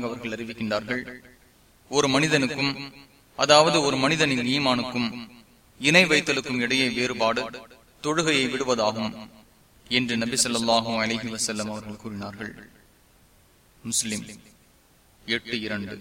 அவர்கள் அறிவிக்கின்றார்கள் ஒரு மனிதனுக்கும் அதாவது ஒரு மனிதனின் ஈமானுக்கும் இணை வைத்தலுக்கும் இடையே வேறுபாடு தொழுகையை விடுவதாகும் என்று நபி சொல்லாஹும் அலஹி வசல்லம் அவர்கள் கூறினார்கள். முஸ்லிம் எட்டு இரண்டு.